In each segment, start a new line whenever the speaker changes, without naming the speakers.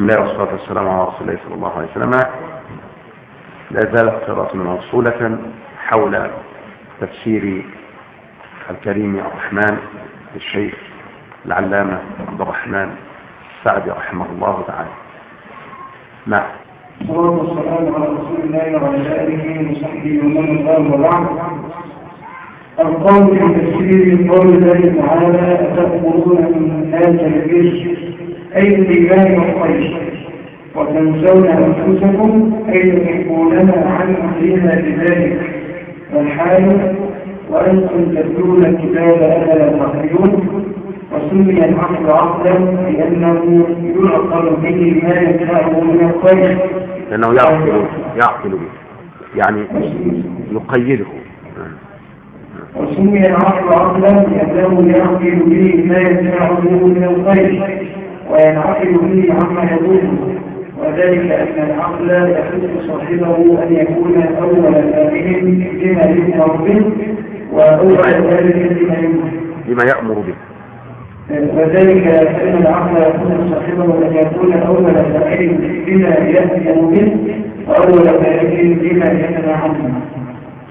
بسم الله والصلاة والسلام على رسول الله صلى الله عليه وسلم. لا زالت قراءتنا موصولة حول تفسير الكريم الرحمن للشيخ العلامة عبد الرحمن السعدي رحمه الله تعالى. نعم.
الصلاة والسلام على رسول الله وعلى آله وصحبه ومن قال وبعد. القول في تفسير قول الله تعالى أتأمرون الناس بالبر أي بالإيمان والخير. وتنسون أنفسكم أي تحبوننا عن أهلها بذلك. والحال وأنتم تتلون الكتاب أفلا تعقلون وسمي العقل عقلا لأنه يعقل به ما ينفعه من الخير.
لأنه يعقل يعقل به. يعني يقيده.
وسمي العقل عقلا لأنه يعقل به ما ينفعه من الخير. وينعقل به عما يضره وذلك أن العقل يحث صاحبه أن يكون أول فاهم بما يؤمر به وأول ذلك بما يؤمر
بما يأمر به.
وذلك أن العقل يكون صاحبه أن يكون أول فاعل بما يأمر به وأول فاعل بما ينهى عنه.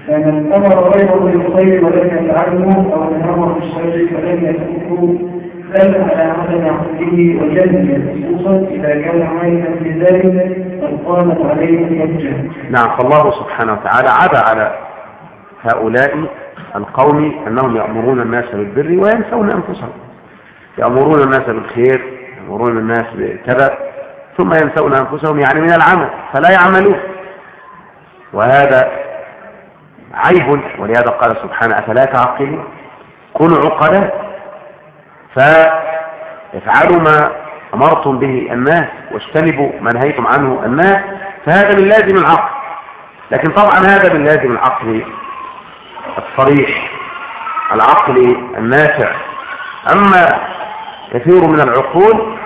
فمن أمر غيره بالخير ولم يفعله أو نهره بالشر فلم يتركه بل على عدم عقله وجهله خصوصا إذا كان عالما بذلك قد قامت عليه الحجة.
نعم فالله سبحانه وتعالى عدا على هؤلاء القوم أنهم يأمرون الناس بالبر وينسون أنفسهم. يأمرون الناس بالخير يأمرون الناس بكذا ثم ينسون أنفسهم يعني من العمل فلا يعملون. وهذا عيب ولهذا قال سبحانه أفلا تعقلون؟ كونوا عقلاء. فافعلوا ما أمرتم به الناس واجتنبوا ما نهيتم عنه الناس فهذا من لازم العقل. لكن طبعا هذا من لازم العقل الصريح العقل النافع. أما كثير من العقول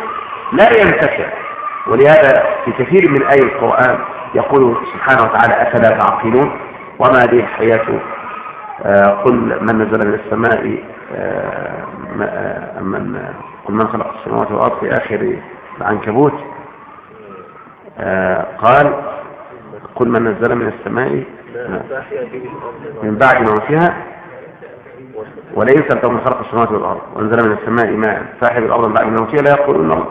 لا ينتفع ولهذا في كثير من آي القرآن يقول سبحانه وتعالى أفلا تعقلون؟ وما هذه الحياة آه، قل من نزل من السماء آه، آه، من قل من خلق السماوات والأرض في آخر العنكبوت. قال قل من نزل من السماء من بعد ما فيها سألتهم من خلق السماوات والأرض. وأنزل من السماء ماء صاحب الأرض من بعد ما فيها لا يقولون الله.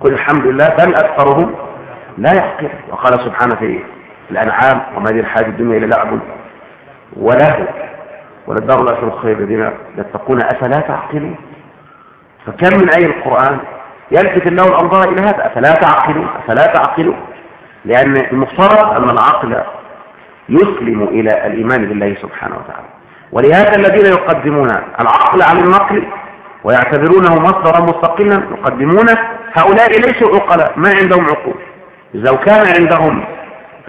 قل الحمد لله بل أكثرهم لا يحقر وقال سبحانه في الأنعام وما دي الحياة الدنيا إلا لعب. وله وللدار الآخرة خير الذين يتقون. أفلا تعقلون؟ فكم من أي القرآن يلفت الله الأنظار إلى هذا؟ أفلا تعقلون؟ أفلا تعقلون؟ لأن المفترض أن العقل يسلم إلى الإيمان بالله سبحانه وتعالى. ولهذا الذين يقدمون العقل على النقل ويعتبرونه مصدرا مستقلا يقدمونه هؤلاء ليسوا عقلاء ما عندهم عقول. لو كان عندهم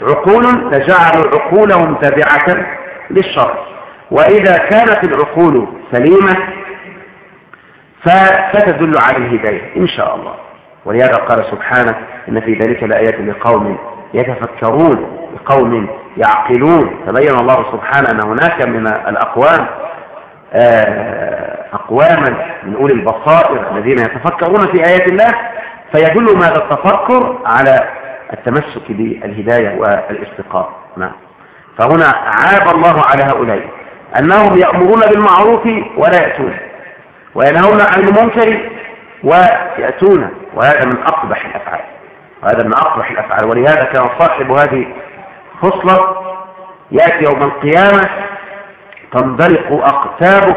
عقول لجعلوا عقولهم تابعة للشرع وإذا كانت العقول سليمة فستدل على الهداية إن شاء الله. ولهذا قال سبحانه إن في ذلك لآيات لقوم يتفكرون لقوم يعقلون. تبين الله سبحانه أن هناك من الأقوام آه، أقواما من أولي البصائر الذين يتفكرون في آيات الله فيدل ماذا؟ التفكر على التمسك بالهداية والاستقامة نعم. فهنا عاب الله على هؤلاء أنهم يأمرون بالمعروف ولا يأتون وينهون عن المنكر ويأتون وهذا من أقبح الأفعال. وهذا من أقبح الأفعال. ولهذا كان صاحب هذه خصلة يأتي يوم القيامة تنطلق أقتابه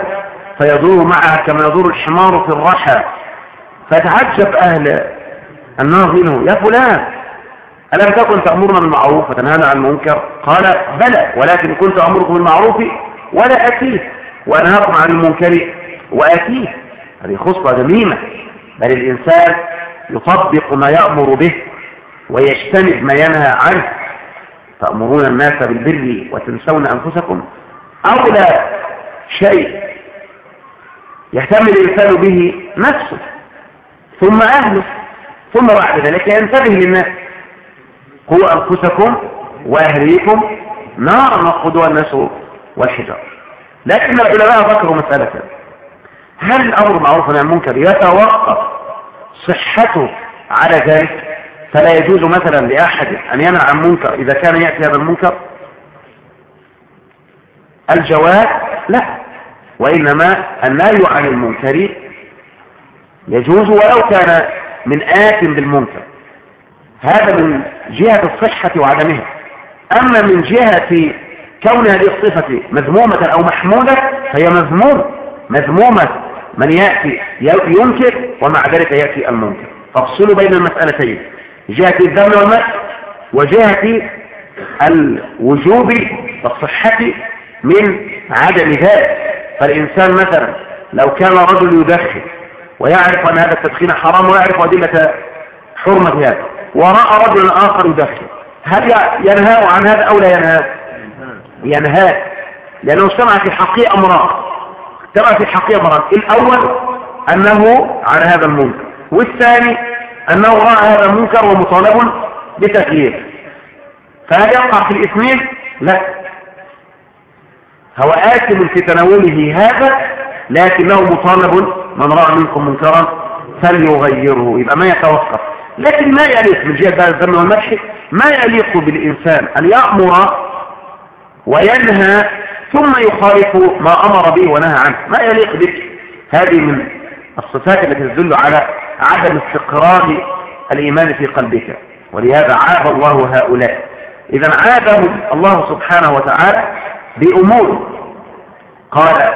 فيدور معها كما يدور الحمار في الرحى. فتعجب أهل النار منه يا فلان ألم تكن تأمرنا بالمعروف وتنهانا عن المنكر؟ قال بلى ولكن كنت أمركم بالمعروف ولا أتيه وأنهاكم عن المنكر وأتيه. هذه خصلة ذميمة بل الإنسان يطبق ما يأمر به ويجتنب ما ينهى عنه. تأمرون الناس بالبر وتنسون أنفسكم؟ أولى شيء. يهتم الإنسان به نفسه ثم أهله ثم بعد ذلك ينتبه للناس. قوا أنفسكم وأهليكم نارا وقودها الناس والحجار لكن العلماء ذكروا مسألة. هل الأمر معروف عن المنكر؟ يتوقف صحته على ذلك؟ فلا يجوز مثلا لأحد أن ينهى عن منكر إذا كان يأتي هذا المنكر؟ الجواب لا. وإنما النهي عن المنكر يجوز ولو كان من آت بالمنكر. هذا من جهة الصحة وعدمها أما من جهة كون هذه الصفة مذمومة أو محمودة فهي مذمومة مذمومة من يأتي ينكر ومع ذلك يأتي المنكر. فافصلوا بين المسألتين. جهة الذم والمسح وجهة الوجوب والصحة من عدم ذلك. فالإنسان مثلا لو كان رجل يدخن ويعرف أن هذا التدخين حرام ويعرف أدلة حرمة هذا. ورأى رجل آخر يدخن هل ينهى عن هذا أو لا ينهى ينهى لأنه اجتمع في حقيقة أمران اجتمع في حقيقة أمران الأول أنه عن هذا المنكر. والثاني أنه رأى هذا المنكر ومطالب بتغييره فهل يقع في الاثنين؟ لا. هو آثم في تناوله هذا لكنه مطالب من رأى منكم منكرا فليغيره. يبقى ما يتوقف. لكن ما يليق جهة بقى الذم والمدح ما يليق بالإنسان. أن يأمر وينهى ثم يخالف ما أمر به ونهى عنه؟ ما يليق بك؟ هذه من الصفات التي تدل على عدم استقرار الإيمان في قلبك. ولهذا عاب الله هؤلاء. إذا عابهم الله سبحانه وتعالى بأمور. قال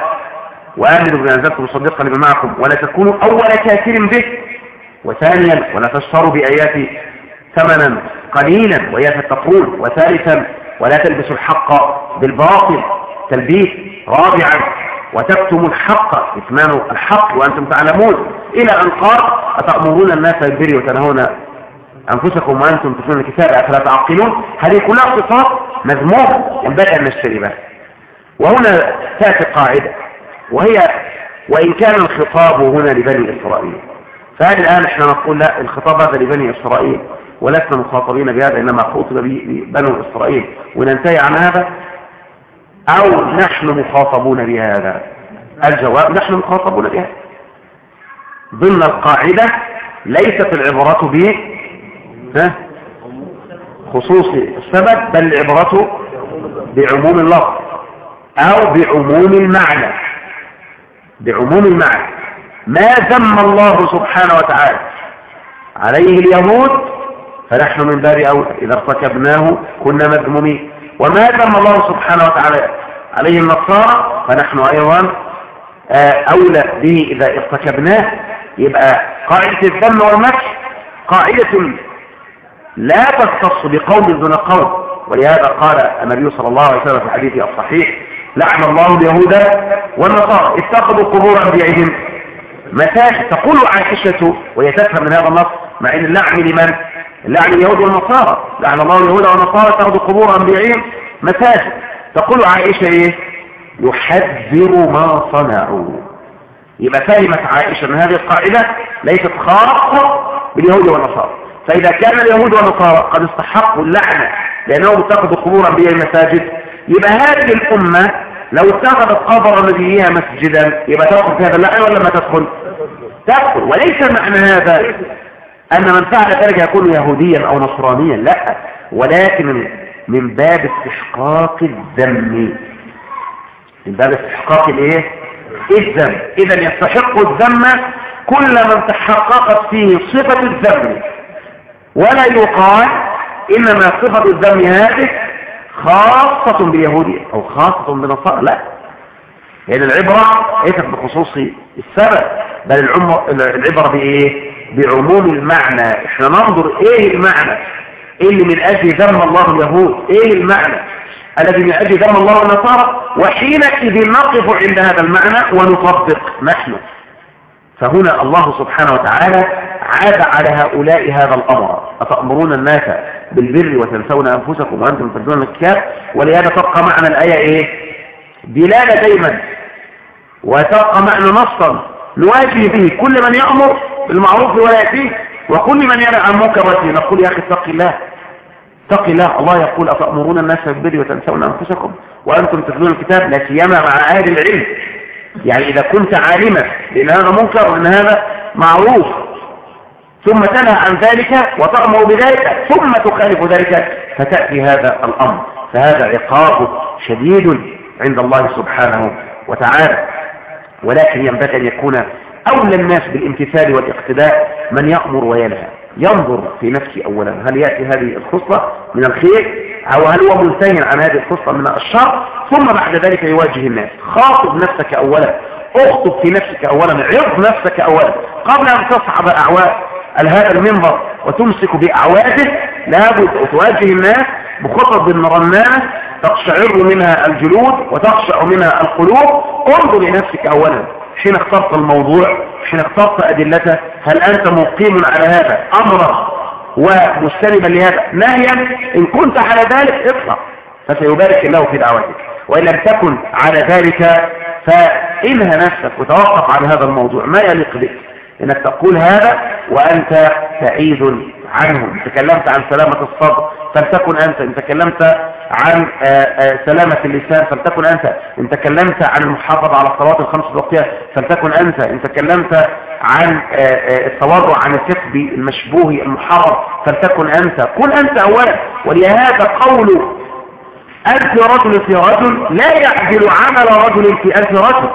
وآمنوا بما أنزلت مصدقا لما معكم. ولا تكونوا أول كافر به. وثانيا ولا تشتروا بآياتي ثمنا قليلا وإياك تتقون. وثالثا ولا تلبسوا الحق بالباطل تلبيس رابعا وتكتموا الحق إثمان الحق وأنتم تعلمون. إلى أن قال أتأمرون الناس بالبر وتنهون أنفسكم وأنتم تتلون الكتاب أفلا تعقلون؟ هذه كلها صفات مذمومة ينبغي أن نشتري بها. وهنا تأتي قاعدة وهي وإن كان الخطاب هنا لبني إسرائيل. فهل الآن إحنا نقول لا الخطاب هذا لبني إسرائيل ولسنا مخاطبين بهذا إنما خطب بنو إسرائيل وننتهي عن هذا؟ أو نحن مخاطبون بهذا؟ الجواب نحن مخاطبون بهذا. ضمن القاعدة ليست العبرة ب خصوص السبب بل العبرة بعموم اللفظ أو بعموم المعنى. بعموم المعنى. ما ذم الله سبحانه وتعالى عليه اليهود فنحن من باب أولى إذا ارتكبناه كنا مذمومين. وما ذم الله سبحانه وتعالى عليه النصارى فنحن أيضا آه، أولى به إذا ارتكبناه. يبقى قاعدة الذم والمدح قاعدة لا تختص بقوم دون قوم. ولهذا قال النبي صلى الله عليه وسلم في حديثه الصحيح لعن الله اليهود والنصارى اتخذوا قبور أنبيائهم. مساجد تقول عائشة وهي تفهم من هذا النص مع إن اللعن لمن؟ اللعن اليهود والنصارى. لعن الله اليهود والنصارى اتخذوا قبور أنبيائهم. مساجد تقول عائشة إيه؟ يحذر ما صنعوا. يبقى فهمت عائشة ان هذه القاعدة ليست خاصة باليهود والنصارى. فإذا كان اليهود والنصارى قد استحقوا اللعنة لأنهم اتخذوا قبور أنبياء المساجد يبقى هذه الأمة لو اتخذت قبر نبيها مسجدا يبقى تدخل في هذا اللعنة ولا ما تدخل؟ تدخل. وليس معنى هذا أن من فعل ذلك يكون يهوديا أو نصرانيا لا. ولكن من باب استحقاق الذم. من باب استحقاق الإيه؟ الذم. إذا يستحق الذم كل من تحققت فيه صفة الذم. ولا يقال إنما صفة الذم هذه خاصة باليهود أو خاصة بالنصارى لا. يعني العبرة ليست بخصوص السبب بل العبرة بإيه؟ بعموم المعنى. إحنا ننظر إيه المعنى؟ اللي من أجل ذم الله اليهود؟ إيه المعنى؟ الذي من أجل ذم الله النصارى؟ وحينئذ نقف عند هذا المعنى ونطبق نحن. فهنا الله سبحانه وتعالى عاد على هؤلاء هذا الأمر. أتأمرون الناس بالبر وتنسون أنفسكم وأنتم تنسون الكتاب ولهذا تبقى معنى الآية إيه؟ دلالة دايما وتبقى معنى نصا نواجه به كل من يأمر بالمعروف ولا يأتيه وكل من يرى عن منكر نقول يا أخي اتق الله اتق الله. الله يقول أتأمرون الناس بالبر وتنسون أنفسكم وأنتم تتلون الكتاب؟ لا سيما مع أهل العلم. يعني إذا كنت عالما بأن هذا منكر وأن هذا معروف ثم تنهى عن ذلك وتأمر بذلك ثم تخالف ذلك فتأتي هذا الأمر. فهذا عقاب شديد عند الله سبحانه وتعالى. ولكن ينبغي أن يكون أولى الناس بالامتثال والاقتداء من يأمر وينهى. ينظر في نفسه أولا هل يأتي هذه الخصلة من الخير أو هل هو منتهي عن هذه الخصلة من الشر؟ ثم بعد ذلك يواجه الناس. خاطب نفسك أولا. اخطب في نفسك أولا. عرض نفسك أولا. قبل أن تصعد أعواد هذا المنبر وتمسك بأعواده لابد تواجه الناس بخطب رنانة تقشعر منها الجلود وتقشع منها القلوب. انظر لنفسك أولا حين اخترت الموضوع حين اخترت أدلته هل أنت مقيم على هذا أمرا ومستلما لهذا؟ نهيا إن كنت على ذلك اطلع فسيبارك الله في دعوتك. وإن لم تكن على ذلك فإنهى نفسك وتوقف عن هذا الموضوع. ما يليق بك؟ إنك تقول هذا وأنت بعيد عنه. تكلمت عن سلامة الصدر فلتكن أنت إن تكلمت عن آه، آه، سلامة اللسان فلتكن أنت. إن تكلمت عن المحافظة على الصلوات الخمس الوقتية فلتكن أنت. إن تكلمت عن آه، التورع عن الكذب المشبوه المحرم فلتكن أنت. كن أنت أولا. ولهذا قول ألف رجل في رجل لا يعدل عمل رجل في ألف رجل.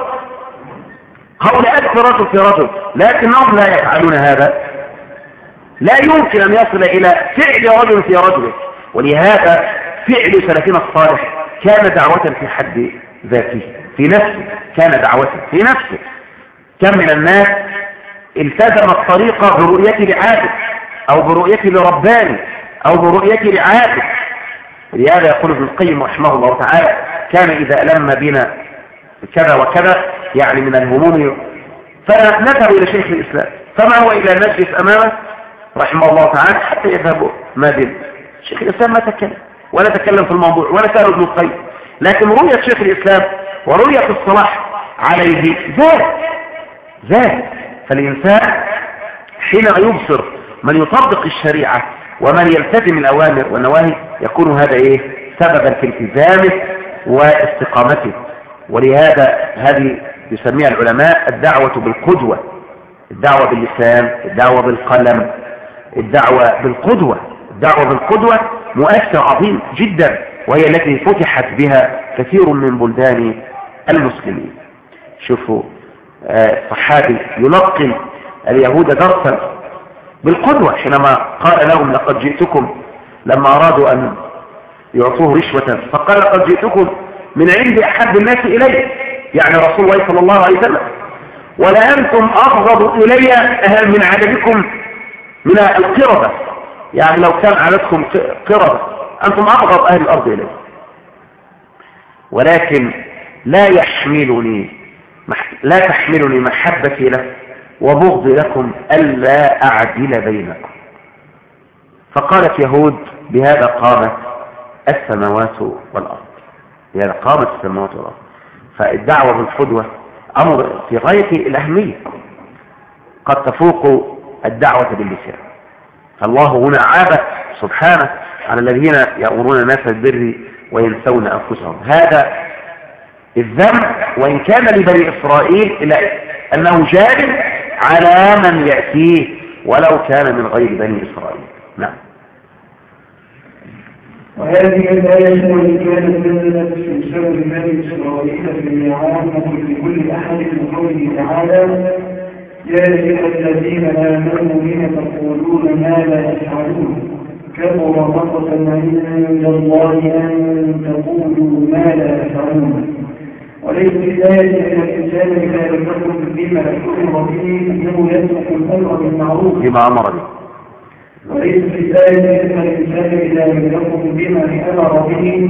رجل في رجل لكنهم لا يفعلون هذا. لا يمكن أن يصل إلى فعل رجل في رجل. ولهذا فعل سلفنا الصالح كان دعوة في حد ذاته في نفسه كان دعوة في نفسه. كم من الناس التزم الطريقة برؤية لعابد أو برؤية لرباني أو برؤية لعابد ولهذا يقول ابن القيم رحمه الله تعالى كان إذا ألم بنا كذا وكذا يعني من الهموم. فنذهب إلى شيخ الإسلام. فما هو إلى نجلس أمامه؟ رحمه الله تعالى حتى يذهب ما بين شيخ الإسلام ما تكلم ولا تكلم في الموضوع ولا سأل ابن القيم. لكن رؤية شيخ الإسلام ورؤية الصلاح عليه زاد زاد فالإنسان حين يبصر من يطبق الشريعة ومن يلتزم الأوامر والنواهي يكون هذا إيه؟ سببا في التزامه واستقامته. ولهذا هذه يسميها العلماء الدعوة بالقدوة الدعوة باللسان الدعوة بالقلم الدعوة بالقدوة. الدعوة بالقدوة مؤثر عظيم جدا وهي التي فتحت بها كثير من بلدان المسلمين. شوفوا آه، صحابي يلقن اليهود درسا بالقدوة حينما قال لهم لقد جئتكم لما أرادوا أن يعطوه رشوة فقال لقد جئتكم من عند أحب الناس إلي يعني رسول الله صلى الله عليه وسلم. ولأنتم أبغض إلي من عددكم من القردة يعني لو كان عددكم قردة أنتم أبغض أهل الأرض إلي. ولكن لا يحملني لا تحملني محبتي له وبغضي لكم ألا أعدل بينكم. فقالت يهود بهذا قامت السماوات والأرض. بهذا قامت السماوات والأرض. فالدعوة بالقدوة أمر في غاية الأهمية. قد تفوق الدعوة باللسان. فالله هنا عاب سبحانه على الذين يأمرون الناس بالبر وينسون أنفسهم. هذا الذنب وإن كان لبني إسرائيل إلا أنه جاري على من يأتيه ولو كان من غير بني إسرائيل. نعم.
وهذه الآية التي كانت نزلت في سبب بني إسرائيل في عامة لكل أحد من قوله تعالى يا أيها الذين آمنوا لم تقولون ما لا تفعلون؟ كبر مقتا عند الله أن تقولوا ما لا تفعلون. وليس بداية أن الإنسان إذا لم يكن بما أمر به أنه يترك الأمر بالمعروف.
بما أمر به.
وليس بداية أن الإنسان إذا لم يكن بما أمر به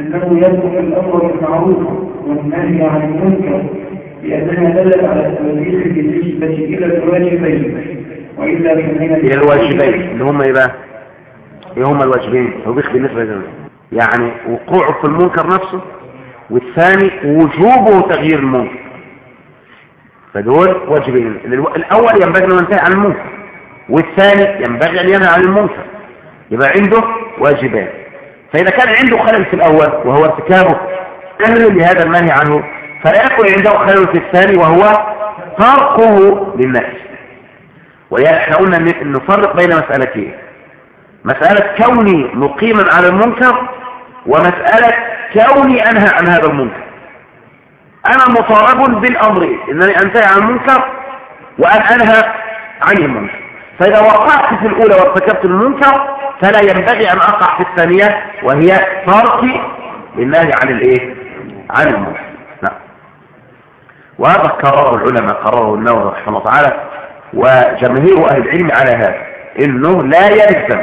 أنه يترك الأمر بالمعروف والنهي عن المنكر لأنها دلت على التوجيه بالنسبة إلى الواجبين وإلا فإن
إلى الواجبين. اللي هم إيه بقى؟ إيه هم الواجبين؟ توبيخ بالنسبة لنا يعني وقوعه في المنكر نفسه والثاني وجوبه تغيير المنكر. فدول واجبين. الأول ينبغي أن ينتهي عن المنكر. والثاني ينبغي أن ينهى عن المنكر. يبقى عنده واجبان فإذا كان عنده خلل في الأول وهو ارتكابه أهل لهذا المنهي عنه فلا يكون عنده خلل في الثاني وهو تركه للناس إحنا قلنا نفرق بين مسألتين. مسألة كوني مقيما على المنكر ومسألة كوني أنهى عن هذا المنكر. أنا مطالب بالأمر إنني أنتهي عن المنكر وأن أنهى عن المنكر. فإذا وقعت في الأولى وارتكبت المنكر فلا ينبغي أن أقع في الثانية وهي تركي للنهي عن الإيه؟ عن المنكر نعم. وهذا قرره العلماء قرره النووي رحمه الله تعالى وجماهير أهل العلم على هذا إنه لا يلزم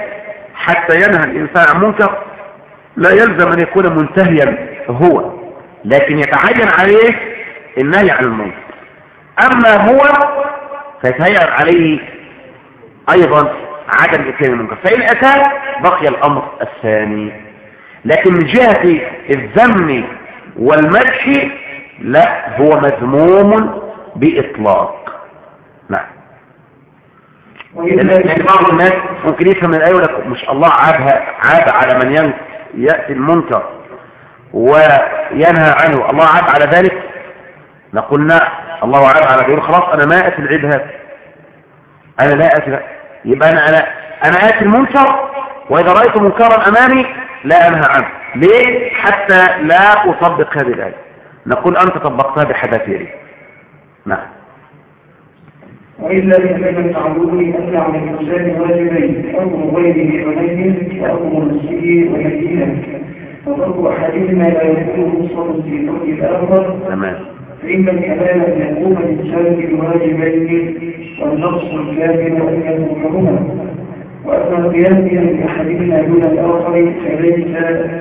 حتى ينهى الإنسان عن منكر لا يلزم أن يكون منتهيا هو لكن يتعين عليه النهي عن المنكر. أما هو فيتهيأ عليه أيضا عدم إتيان المنكر. فإن أتى بقي الأمر الثاني. لكن من جهة الذم والمدح لا هو مذموم بإطلاق. نعم. يعني بعض الناس ممكن يفهم الآية لك مش الله عابها عاب على من يأتي المنكر وينهى عنه. الله عاب على ذلك؟ نقول لا. الله عاب على ذلك. خلاص أنا ما أتي العيب هذا أنا لا أتي يبقى أنا, أنا, أنا آتي المنكر وإذا رأيت منكرا أمامي لا أنهى عنه. ليه؟ حتى لا أطبق هذه الآية نقول أنت طبقتها بحذافيري. نعم.
وإلا فإن التعبد أن على الإنسان واجبين أمر غيره عليه وأمر نفسه ويدينه أحدهما لا يكون مصر في الآخر
تمام.
فإن الكلام أن يقوم الإنسان بالواجبين والنقص الكامل أن يتركهما وأما القيام بأحدهما دون الآخر فليس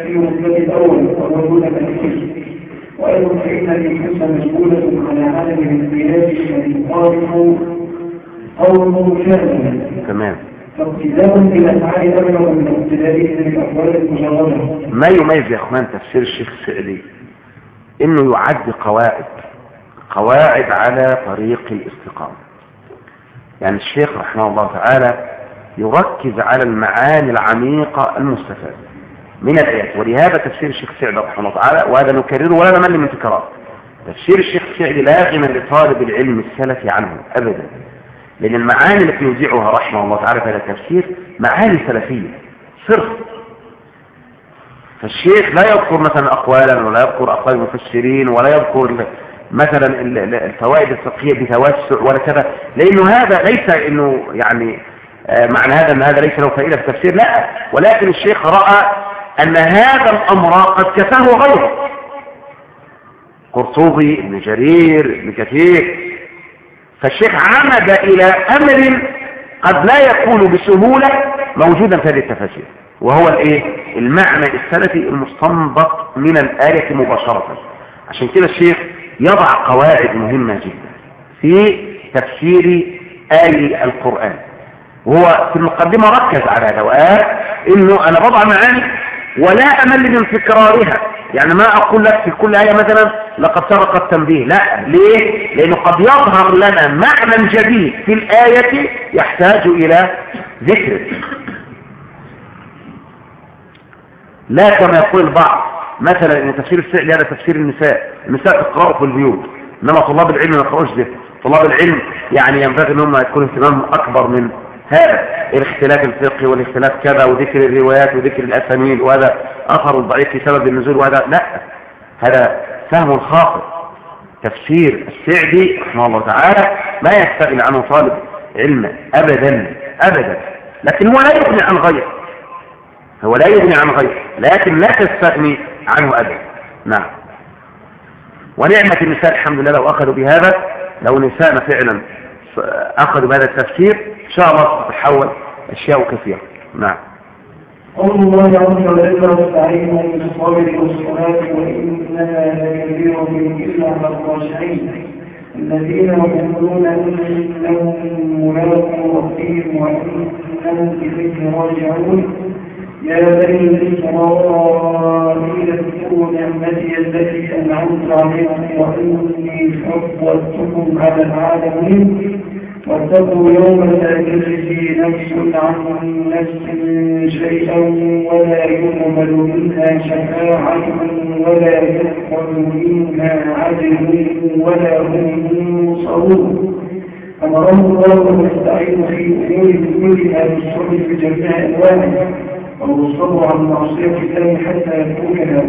في رتبة الأول وهو دون الأخير وأيضا فإن الإنفس مسؤولة على عدم الانقياد الذي يخالف قوله شاملا
تمام.
فابتداء بالأفعال أبلغ من ابتدائه بالأقوال المجردة
ما يميز يا أخوان تفسير الشيخ السعدي. إنه يعد قواعد قواعد على طريق الاستقامة. يعني الشيخ رحمه الله تعالى يركز على المعاني العميقة المستفادة من الآيات. ولهذا تفسير الشيخ السعدي رحمه الله تعالى وهذا نكرره ولا نمل من تكرار. تفسير الشيخ السعدي لا غنى لطالب العلم السلفي عنه أبدا. لأن المعاني التي يوزعها رحمه الله تعالى في هذا التفسير معاني سلفية صرف. فالشيخ لا يذكر مثلا أقوالا ولا يذكر أقوال المفسرين ولا يذكر مثلا الفوائد الفقهية بتوسع ولا كذا لأنه هذا ليس أنه يعني آه، معنى هذا أن هذا ليس له فائدة في التفسير لا ولكن الشيخ رأى أن هذا الأمر قد كفاه غيره. قرطبي ابن جرير ابن كثير. فالشيخ عمد إلى أمر قد لا يكون بسهولة موجودا في هذه التفاسير. وهو الايه؟ المعنى السلفي المستنبط من الآية مباشرة. عشان كده الشيخ يضع قواعد مهمة جدا في تفسير آي القرآن. وهو في المقدمة ركز على هذا وقال إنه أنا بضع معاني ولا أمل من تكرارها. يعني ما أقول لك في كل آية مثلا لقد سبق التنبيه. لا. ليه؟ لأنه قد يظهر لنا معنى جديد في الآية يحتاج إلى ذكر. لا كما يقول البعض مثلا إن تفسير الفعل هذا تفسير النساء. النساء تقرأوا في البيوت. إنما طلاب العلم ما يقرأوش به طلاب العلم. يعني ينبغي ان هم يكون اهتمامهم أكبر من هذا. الاختلاف الفقهي والاختلاف كذا وذكر الروايات وذكر الأسانيد وهذا أثر الضعيف في سبب النزول وهذا لا. هذا فهم خاطئ. تفسير السعدي رحمه الله تعالى ما يستغني عنه طالب علم ابدا. ابدا. لكن هو لا يغني عن غيره. هو لا يغني عن غيره لكن لا تستغني عنه أبدا. نعم. ونعمة النساء الحمد لله لو أخذوا بهذا لو نساءنا فعلا أخذوا بهذا التفسير إن شاء الله تتحول أشياء كثيرة. نعم.
قول الله عز وجل والصلاة إلا على الذين يقولون ملاقوا ربهم إليه راجعون. يا بني إسرائيل اذكروا نعمتي التي أنعمت عليكم وإني فضلتكم على العالمين. واتقوا يوما لا تجزي نفس عن نفس شيئا ولا يقبل منها شفاعة ولا يقبل منها عدل ولا هم ينصرون. أمره الله أن يستعين في أمور كلها بالصبر في جميع ألوانه والصبر على معصية الله حتى يكونها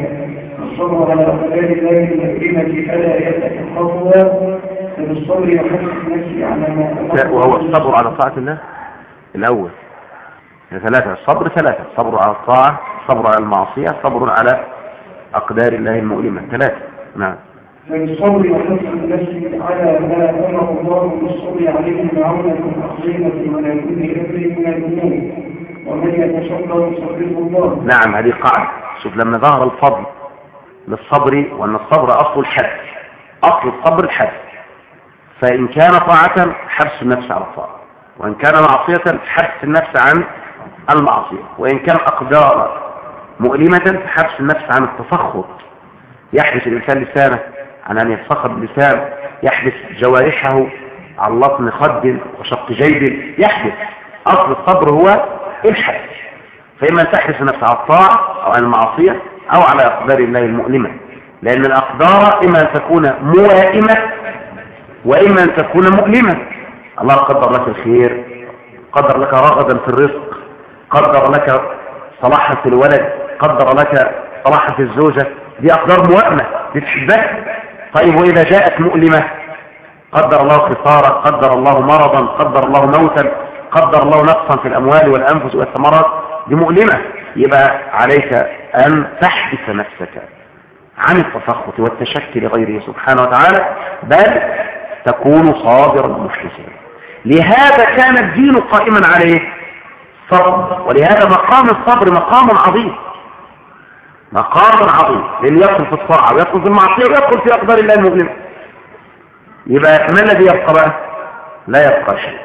الصبر على أقدار الله المكرمة فلا يتحققها فبالصبر يحسن نفسي على ما
وهو الصبر على طاعة الله؟ الأول. ثلاثة الصبر ثلاثة. الصبر على الطاعة الصبر على المعصية الصبر على أقدار الله المؤلمة. ثلاثة. نعم.
فبالصبر يحسن نفسي على ما أمر الله. بالصبر عليه معونة عظيمة. ولا كل أمر من الأمور
نعم هذه قاعدة. شوف لما ظهر الفضل للصبر وأن الصبر أصل الحد أصل الصبر الحد. فإن كان طاعة حبس النفس على الطاعة. وإن كان معصية حبس النفس عن المعصية. وإن كان أقدار مؤلمة حبس النفس عن التفخر يحبس الإنسان لسانه عن أن يتفخر باللسان. يحبس جوارحه عن لطم خد وشق جيب يحبس. أصل الصبر هو الحبس فإما أن تحبس النفس على الطاعة أو عن المعصية أو على أقدار الله المؤلمة. لأن الأقدار إما أن تكون موائمة وإما أن تكون مؤلمة. الله قدر لك الخير قدر لك رغدا في الرزق قدر لك صلاحا في الولد قدر لك صلاحا في الزوجة. دي أقدار موائمة دي تحبها. طيب وإذا جاءت مؤلمة؟ قدر الله خسارة قدر الله مرضا قدر الله موتا. قدر الله نقصا في الأموال والأنفس والثمرات دي مؤلمة يبقى عليك أن تحبس نفسك عن التسخط والتشكي لغيره سبحانه وتعالى بل تكون صابرا محتسبا لهذا كان الدين قائما عليه صبر ولهذا مقام الصبر مقام عظيم. مقام عظيم لأن يدخل في الطاعة ويدخل في المعصية ويدخل في أقدار الله المؤلمة يبقى ما الذي يبقى بقى؟ لا يبقى شيء.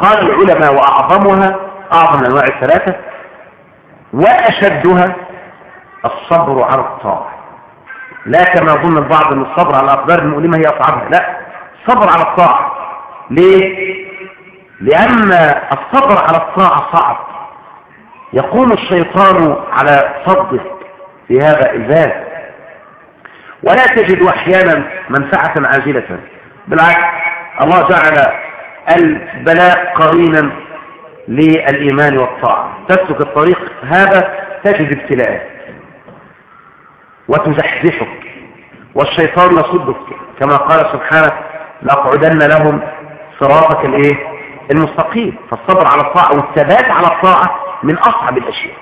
قال العلماء وأعظمها أعظم الأنواع الثلاثة وأشدها الصبر على الطاعة. لا كما يظن البعض أن الصبر على الأقدار المؤلمة هي أصعبها لا. الصبر على الطاعة. ليه؟ لأن الصبر على الطاعة صعب. يقوم الشيطان على صدك في هذا الباب. ولا تجد أحيانا منفعة عاجلة. بالعكس الله جعل البلاء قرينا للإيمان والطاعة. تسلك الطريق هذا تجد ابتلاءات وتزحزحك. والشيطان يصدك. كما قال سبحانه لأقعدن لهم صراطك الإيه؟ المستقيم. فالصبر على الطاعة والثبات على الطاعة من أصعب الأشياء.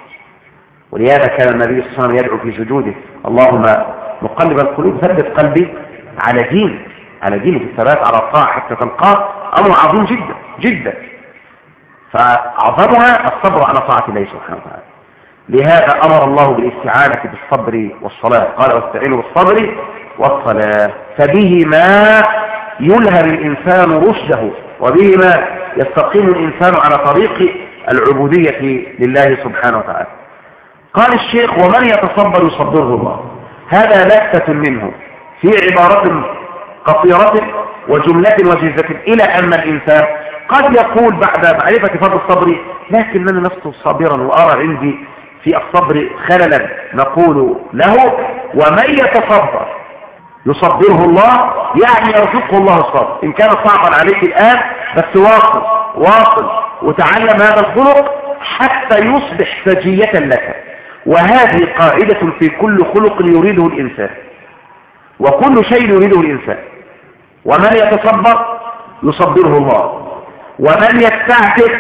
ولهذا كان النبي صلى الله عليه وسلم يدعو في سجوده اللهم مقلب القلوب ثبت قلبي على دين على دين في الثبات على الطاعة حتى تلقاه. أمر عظيم جدا جدا. فأعظمها الصبر على طاعة الله سبحانه وتعالى. لهذا أمر الله بالاستعانة بالصبر والصلاة. قال واستعينوا بالصبر والصلاة. فبهما يلهم الإنسان رشده وبهما يستقيم الإنسان على طريق العبودية لله سبحانه وتعالى. قال الشيخ ومن يتصبر يصبره الله. هذا لفتة منه في عبارة قصيرة وجملة وجزة إلى أن الإنسان قد يقول بعد معرفة فضل الصبر لكنني لست صابرا وأرى عندي في الصبر خللا. نقول له ومن يتصبر يصبره الله؟ يعني يرزقه الله الصبر. إن كان صعبا عليك الآن بس واصل واصل. وتعلم هذا الخلق حتى يصبح سجية لك. وهذه قاعدة في كل خلق يريده الإنسان. وكل شيء يريده الإنسان. ومن يتصبر؟ يصبره الله. ومن يستعتف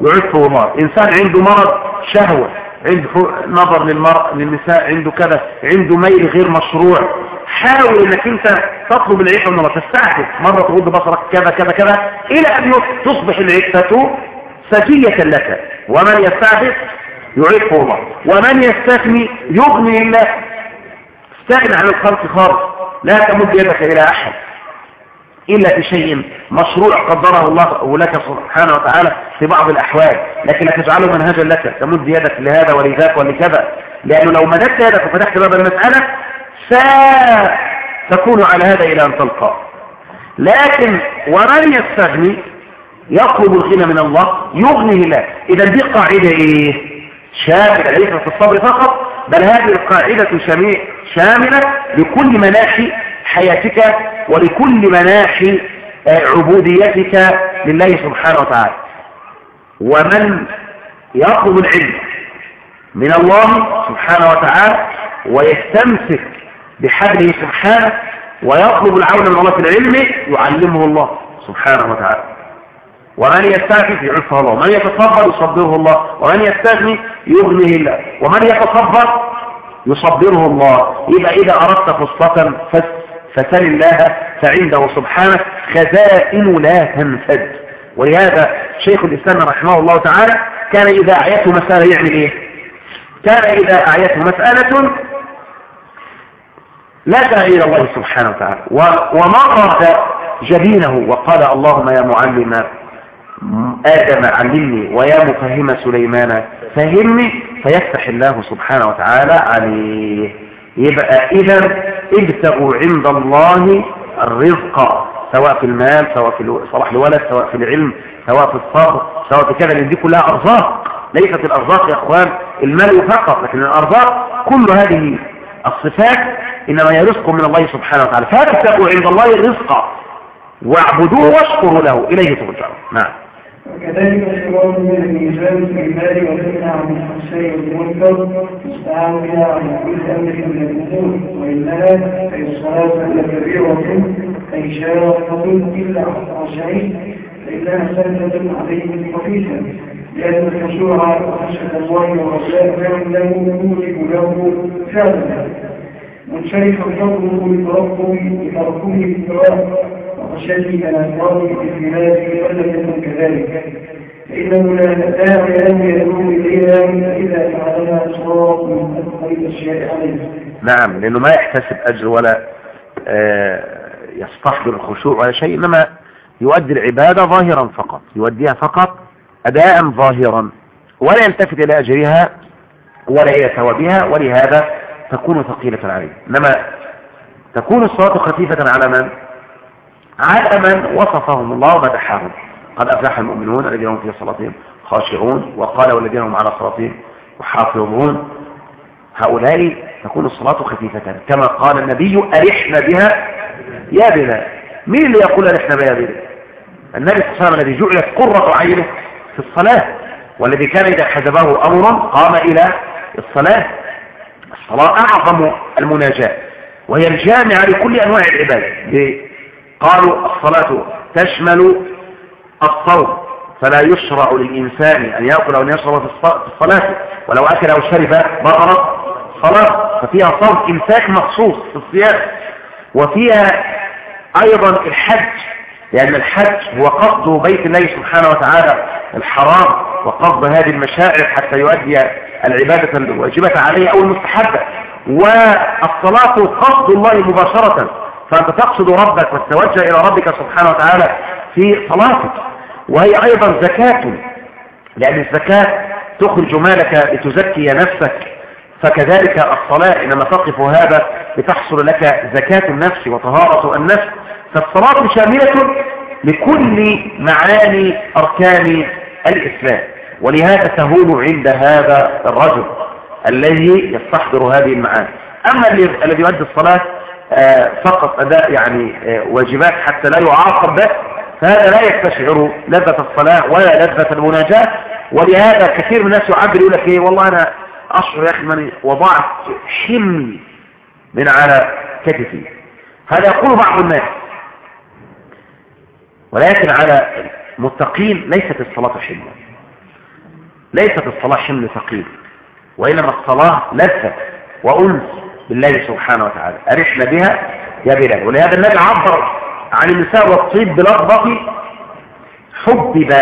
يعفه الله. إنسان عنده مرض شهوة عنده نظر للمرأة للنساء عنده كذا عنده ميل غير مشروع. حاول إنك أنت تطلب العفة من الله تستعتف مرة تغض بصرك كذا كذا كذا. إلى أن تصبح العفة سجية لك. ومن يستعتف يعفه الله. ومن يستثني؟ يغني الله استغنى عن الخلق خالص. لا تمد يدك إلى أحد إلا في شيء مشروع قدره الله لك سبحانه وتعالى في بعض الأحوال لكن لا تجعله منهجا لك. تمد يدك لهذا ولذاك ولكذا. لأنه لو مددت يدك وفتحت باب المسألة ستكون على هذا إلى أن تلقى. لكن ومن يستغني يطلب الغنى من الله يغنيه الله. إذا دي قاعدة إيه؟ شاملة ليس في الصبر فقط بل هذه القاعدة شاملة لكل مناحي حياتك ولكل مناحي عبوديتك لله سبحانه وتعالى. ومن يطلب العلم من الله سبحانه وتعالى ويستمسك بحبله سبحانه ويطلب العون من الله في العلم يعلمه الله سبحانه وتعالى. ومن يستعفف يعفه الله. ومن يتصبر يصبره الله. ومن يستغني يغنيه الله. ومن يتصبر يصبره الله. يبقى إذا أردت فصلة فسل الله فعنده سبحانه خزائن لا تنفد. ولهذا شيخ الإسلام رحمه الله تعالى كان إذا أعيته مسألة يعمل إيه؟ كان إذا أعيته مسألة لجأ إلى الله سبحانه وتعالى. ومرض جبينه وقال اللهم يا معلم آدم علمني ويا مفهم سليمان فهمني فيفتح الله سبحانه وتعالى عليه. يبقى إذا ابتغوا عند الله الرزق سواء في المال سواء في صلاح الولد سواء في العلم سواء في الصبر سواء في كذا لأن دي كلها أرزاق. ليست الأرزاق يا أخوان المال فقط لكن الأرزاق كل هذه الصفات إنما هي رزق من الله سبحانه وتعالى. فابتغوا عند الله الرزق واعبدوه واشكروا له. إليه ترجعون. نعم.
وكذلك الشرار من الميزان في المال وتمنع عن الفحشاء والمنكر تستعان بها على كل أمر من الأمور وانها اي الصلاة لكبيره اي شاقه إلا على شيء فانها سهله عليه خفيفه لأن الخشوع وخشيه الله ورجاء له يوجب له فعلا منشرح فضله لتركه لتركه الفراق وخشيته الأسرار باستماله ولم يكن كذلك. فإنه لا داعي له يدعو إليها إذا فعلها صراط من أثقل الأشياء عليه
نعم لأنه ما يحتسب أجر ولا آه، يستحضر الخشوع ولا شيء إنما يؤدي العبادة ظاهرا فقط يؤديها فقط أداء ظاهرا ولا يلتفت إلى أجرها ولا إلى ثوابها ولهذا تكون ثقيلة عليه. إنما تكون الصلاة خفيفة على من؟ على من وصفهم الله ومدحهم. قد أفلح المؤمنون الذين هم في صلاتهم خاشعون وقال والذين هم على صلاتهم يحافظون هؤلاء تكون الصلاة خفيفة كما قال النبي أرحنا بها يا بلال مين اللي يقول أرحنا بها يا بلال النبي صلى الله عليه وسلم الذي جعلت قرة عينه في الصلاة والذي كان إذا حجبه أمرا قام إلى الصلاة. الصلاة أعظم المناجاة وهي الجامعة لكل أنواع العبادة. قالوا الصلاة تشمل الصوم فلا يشرع للإنسان أن يأكل أو أن يشرب في الصلاة ولو أكل أو شرب بطلت صلاة ففيها صوم إمساك مخصوص في الصيام وفيها أيضا الحج لأن الحج هو قصد بيت الله سبحانه وتعالى الحرام وقصد هذه المشاعر حتى يؤدي العبادة الواجبة عليه أو المستحبة والصلاة قصد الله مباشرة فأنت تقصد ربك وتتوجه إلى ربك سبحانه وتعالى في صلاتك وهي أيضا زكاة لأن الزكاة تخرج مالك لتزكي نفسك فكذلك الصلاة إنما تقف هذا لتحصل لك زكاة النفس وطهارة النفس فالصلاة شاملة لكل معاني أركان الإسلام ولهذا تهون عند هذا الرجل الذي يستحضر هذه المعاني. أما الذي يؤدي الصلاة فقط أداء يعني آه، واجبات حتى لا يعاقب به فهذا لا يستشعر لذة الصلاة ولا لذة المناجاة. ولهذا كثير من الناس يعبر يقول لك إيه والله أنا أشعر يا أخي من وضعت حمل من على كتفي. هذا يقول بعض الناس. ولكن على المتقين ليست الصلاة حمل. ليست الصلاة حمل ثقيل. وإنما الصلاة لذة وأنس. بالله سبحانه وتعالى. أرحنا بها يا بلال. ولهذا النبي عبر عن النساء والطيب بلفظة حبب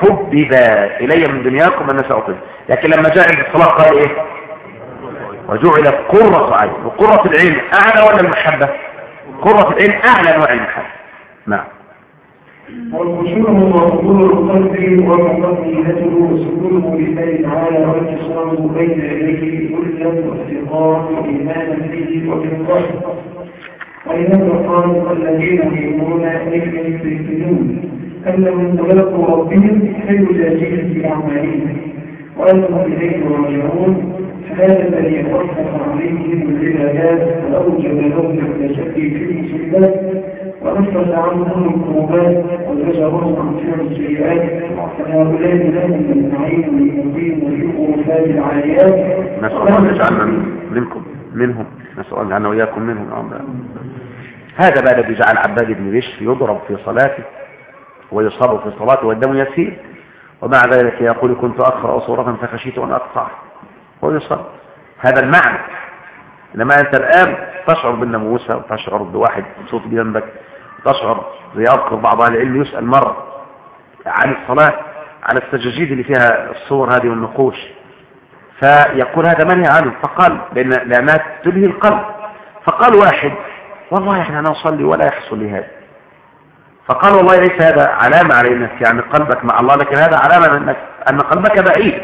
حبب إلي من دنياكم النساء والطيب لكن لما جاء عند الصلاة قال إيه؟ وجعلت قرة عين. وقرة العين أعلى ولا المحبة؟ قرة العين أعلى نوع المحبة. نعم.
والخشوع وحضور القلب ومقدمته وسكونه لله تعالى وانتصاره بين يديه كلا وافتقار وايمانا به وفقه. وإنما قالوا الذين يؤمنون إن يستيقنون أنهم ملاقوا ربهم فيجازيهم بأعمالهم وأنهم إليه راجعون. فهذا الذي يتوقف عليهم العبادات وأوجب لهم التشكي في المسلمات الكروبات عن السيئات فهؤلاء لهم العاليات
نسأل الله أن يجعلنا منكم منهم. نسأل الله أن وإياكم منهم. رب هذا بقى الذي جعل عباد بن بشر يضرب في صلاته ويصاب في صلاته والدم يسير. ومع ذلك يقول كنت أقرأ صورة فخشيت أن أقطع ويصاب هذا المعنى. لما أنت الآن تشعر بالنموسة وتشعر بواحد صوت بجنبك تشعر زي أذكر بعض أهل العلم يسأل مرة عن الصلاة عن السجاجيد اللي فيها الصور هذه والنقوش. فيقول هذا منهي عنه فقال لأن لأنها تلهي القلب. فقال واحد والله إحنا نصلي ولا يحصل لي هذا فقال والله ليس هذا علامة على إنك يعني قلبك مع الله لكن هذا علامة انك أن قلبك بعيد.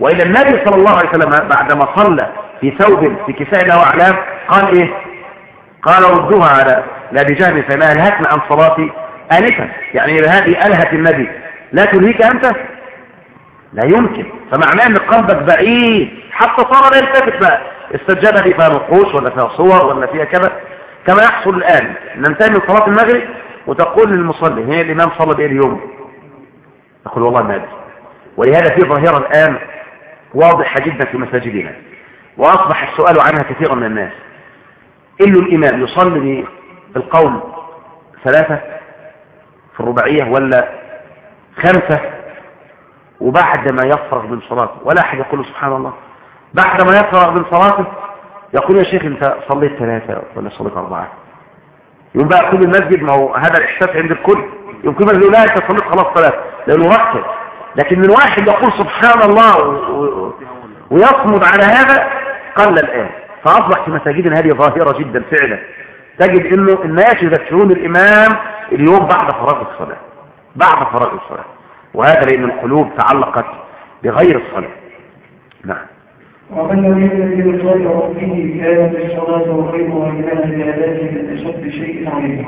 وإلى النبي صلى الله عليه وسلم بعدما صلى في ثوب في كساء له أعلام قال إيه؟ قال ردوها على لأبي جهل فما ألهتنا عن صلاتي آنفا. يعني هذه ألهت النبي. لا تلهيك أنت؟ لا يمكن. فمعناه أن قلبك بعيد. حتى صار لا يلتفت بقى. السجادة دي فيها نقوش ولا فيها صور ولا فيها كذا. كما يحصل الآن. ننتهي من صلاة المغرب وتقول للمصلي. هي الإمام صلى بإيه اليوم. تقول والله ما أدري. ولهذا في ظاهرة الآن واضحة جدا في مساجدنا. وأصبح السؤال عنها كثيرا من الناس. إن الإمام يصلي بالقول ثلاثة في الرباعية ولا خمسة وبعد ما يفرغ من صلاته. ولا أحد يقول سبحان الله. بعد ما يفرغ من صلاته يقول يا شيخ أنت صليت ثلاثة ولا صليت أربعة. يقول بقى كل المسجد ما هو هذا الإحساس عند الكل. يمكن يقول لا انت صليت خلاص ثلاثة. لأنه ركز لكن من واحد يقول سبحان الله ويصمد على هذا قل الآن. فأصبح في مساجدنا هذه ظاهرة جدا فعلا. تجد إنه الناس يذكرون الإمام اليوم بعد فراغ الصلاة بعد فراغ الصلاة. وهذا لأن القلوب تعلقت بغير الصلاة. نعم.
ومن لم يكن يصلي ربه كانت الصلاة وخيرها من أهل من أشد شيء عليه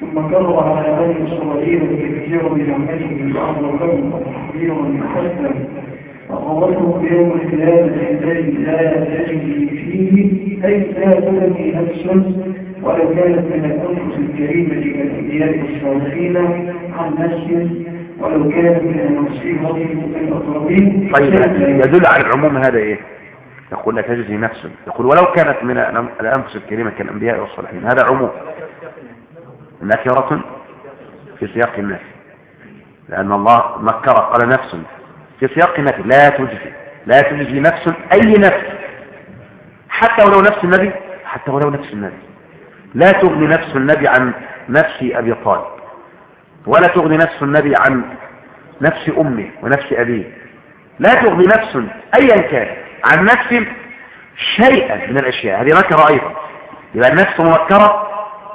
ثم كرر على بني إسرائيل التكثير بجمعته بعض الغم وتحذيرا حسنا وقوله في يوم القيامة الذي لا تجري فيه أي لا تجري نفس ولو كانت من الأنفس الكريمة كالأنبياء الصالحين عن نفس ولو كانت من المصيبة الأطرابين
طيب يدل على العموم هذا إيه؟ يقول لا تجزي نفس. يقول ولو كانت من الأنفس الكريمة كالأنبياء والصالحين. هذا عموم. نكرة في سياق النفي. لأن الله نكر قال نفس. في سياق النفي. لا تجزي. لا تجزي نفس أي نفس. حتى ولو نفس النبي. حتى ولو نفس النبي. لا تغني نفس النبي عن نفس أبي طالب ولا تغني نفس النبي عن نفس أمه ونفس أبيه لا تغني نفس أيا كان عن نفس شيئا من الأشياء. هذه نكرة أيضا. يبقى النفس منكرة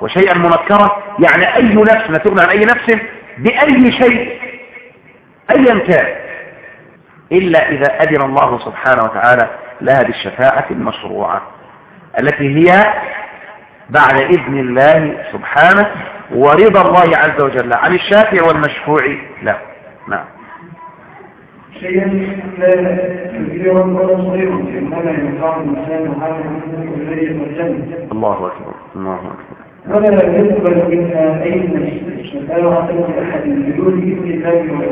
وشيئا منكرة يعني أي نفس لا تغني عن أي نفس بأي شيء أيا كان إلا إذا أذن الله سبحانه وتعالى لها بالشفاعة المشروعة التي هي بعد إذن الله سبحانه ورضا الله عز وجل عن الشافع والمشفوع لا نعم.
شيئا لا ولا صغيرا إنما ينفع الانسان
الله أكبر. الله أكبر.
ولا يقبل منها أي شفاعه لاحد بدون اذن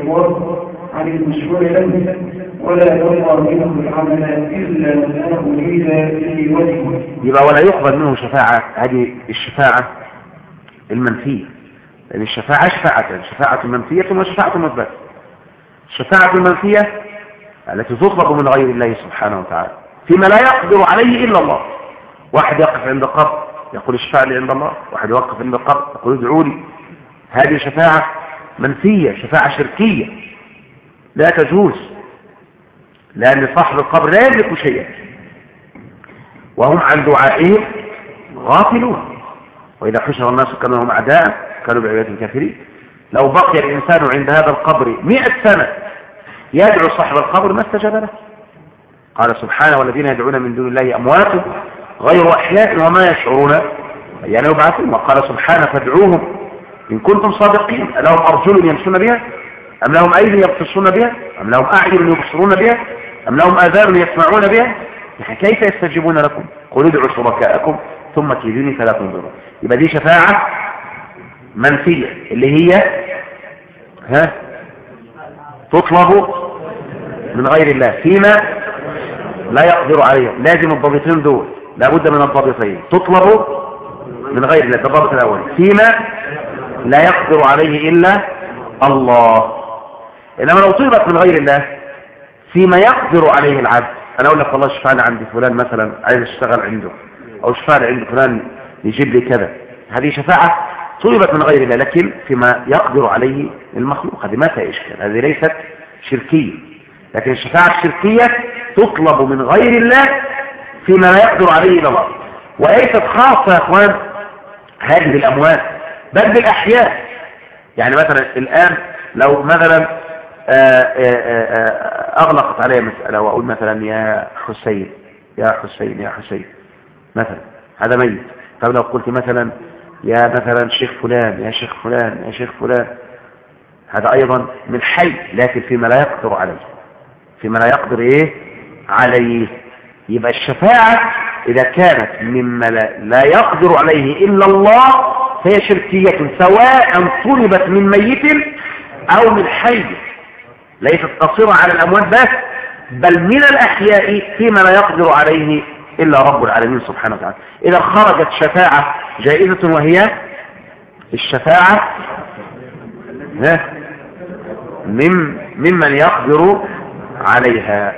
الله عن المشروع له ولا يرضى منه العمل إلا ما اريد به وجهه.
يبقى ولا يقبل منه شفاعة هذه الشفاعة المنفية. لأن الشفاعة شفاعة شفاعة منفية وشفاعه مثبتة. الشفاعة المنفية التي تطلب من غير الله سبحانه وتعالى فيما لا يقدر عليه إلا الله. واحد يقف عند قبر يقول اشفع لي عند الله. واحد يوقف عند القبر يقول ادعوا لي هذه شفاعة منفية شفاعة شركية. لا تجوز لأن صاحب القبر لا يملك شيئا. وهم عن دعائهم غافلون. وإذا حشر الناس كانوا هم أعداء كانوا بعبادة الكافرين. لو بقي الإنسان عند هذا القبر مئة سنة يدعو صاحب القبر ما استجاب له. قال سبحانه والذين يدعون من دون الله أموات غير أحياء وما يشعرون. يعني يبعثون. وقال سبحانه فادعوهم إن كنتم صادقين. لهم أرجل يمشون بها؟ أم لهم أيدي يبتصون بها؟ أم لهم أعين يبصرون بها؟ أم لهم آذان يسمعون بها؟ كيف يستجيبون لكم؟ قل ادعوا شركاءكم ثم كيدوني فلا تنظرون. يبقى دي شفاعة منفية اللي هي ها؟ تطلب من غير الله فيما لا يقدر عليه لازم الضابطين دول لابد من الضابطين. تطلب من غير الله. الضابط الأول. فيما لا يقدر عليه إلا الله. إنما لو طلبت من غير الله فيما يقدر عليه العبد. أنا أقول لك والله اشفع لي عند فلان مثلا عايز أشتغل عنده أو اشفع لي عند فلان يجيب لي كذا. هذه شفاعة طلبت من غير الله لكن فيما يقدر عليه المخلوق. هذه ما فيها إشكال هذه ليست شركية. لكن الشفاعة الشركية تطلب من غير الله فيما لا يقدر عليه إلا الله. وليست خاصة يا أخوان هذه بالأموات بل بالأحياء. يعني مثلا الآن لو مثلا أغلقت علي مسألة وأقول مثلا يا حسين يا حسين يا حسين مثلا هذا ميت. طب لو قلت مثلا يا مثلا شيخ فلان يا شيخ فلان يا شيخ فلان هذا أيضا من حي لكن فيما لا يقدر عليه. فيما لا يقدر إيه؟ عليه. يبقى الشفاعة إذا كانت مما لا يقدر عليه إلا الله فهي شركية سواء طلبت من ميت أو من حي. ليست قصيرة على الأموات بس بل من الأحياء فيما لا يقدر عليه إلا رب العالمين سبحانه وتعالى. إذا خرجت شفاعة جائزة وهي الشفاعة من ممن يقدر عليها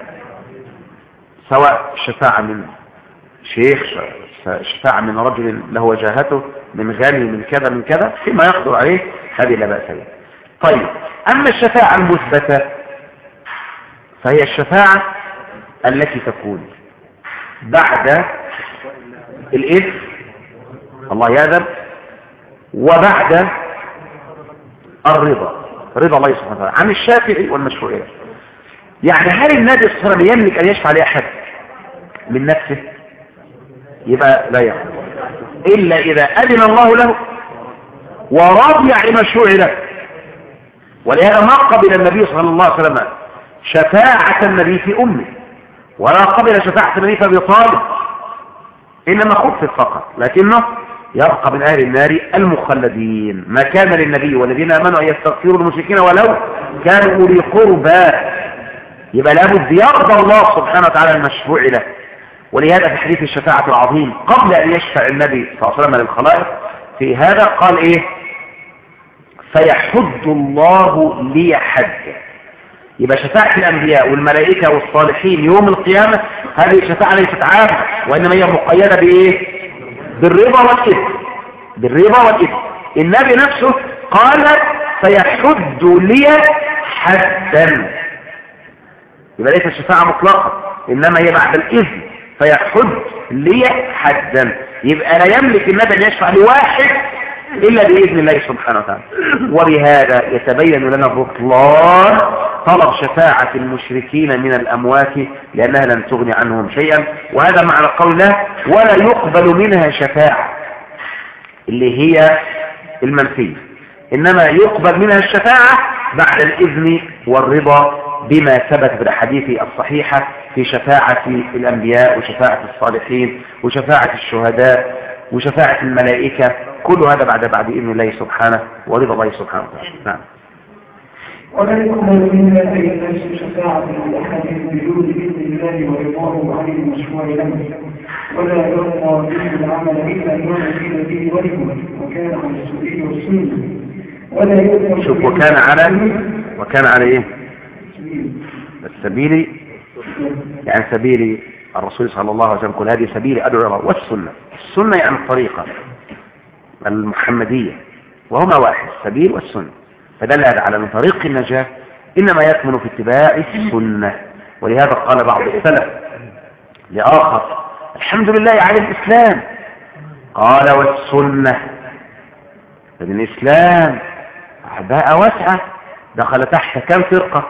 سواء شفاعة من شيخ شفاعة من رجل له وجاهته من غني من كذا من كذا فيما يقدر عليه هذه لا بأس بها طيب أما الشفاعة المثبتة فهي الشفاعة التي تكون بعد الإثم الله يأذن وبعد الرضا رضا الله سبحانه وتعالى عن الشافعي والمشروع له يعني هل النبي صلى الله عليه وسلم يملك أن يشفع لأحد من نفسه؟ يبقى لا يقبل إلا إذا أذن الله له ورضي عن مشروع له. ولهذا ما قبل النبي صلى الله عليه وسلم شفاعة النبي في أمه ولا قبل شفاعة النبي في أبي طالب إنما خفف فقط لكنه يبقى من أهل النار المخلدين. ما كان للنبي والذين آمنوا أن يستغفروا المشركين ولو كانوا أولي قربى. يبقى لابد يرضى الله سبحانه وتعالى المشفوع له. ولهذا في حديث الشفاعة العظيم قبل أن يشفع النبي صلى الله عليه وسلم للخلائق في هذا قال إيه؟ فيحد الله لي حد يبقى شفاعة الأنبياء والملائكة والصالحين يوم القيامة هذه الشفاعة ليست عامة وإنما هي مقيدة بإيه؟ بالرضا والإذن بالرضا والإذن النبي نفسه قال فيحد لي حدا يبقى ليس الشفاعة مطلقة إنما هي بعد الإذن. فيحد لي حدا يبقى لا يملك النبي أن يشفع لواحد إلا بإذن الله سبحانه وتعالى. وبهذا يتبين لنا بطلان طلب شفاعة المشركين من الأموات لأنها لن تغني عنهم شيئا. وهذا معنى قوله ولا يقبل منها شفاعة. اللي هي المنفية. إنما يقبل منها الشفاعة بعد الإذن والرضا بما ثبت في الأحاديث الصحيحة في شفاعة الأنبياء وشفاعة الصالحين وشفاعة الشهداء وشفاعة الملائكة كل هذا بعد بعد إذن الله سبحانه ورضا الله سبحانه وتعالى. نعم.
ولا يقبل منا أي الناس شفاعة لأحد بدون بإذن الله ورضاه عن المشروع له ولا يرضى به العمل إلا أن يؤمن به وجهه وكان على السبيل والسنة ولا يقبل
شوف وكان على وكان على إيه؟ السبيل. يعني سبيل الرسول صلى الله عليه وسلم قل هذه سبيل أدعو الله. والسنة. السنة يعني الطريقة. المحمدية وهما واحد السبيل والسنة. فدل هذا على أن طريق النجاة إنما يكمن في اتباع السنة. ولهذا قال بعض السلف لآخر الحمد لله على الإسلام. قال والسنة. فمن الإسلام أعباء واسعة دخل تحت كم فرقة؟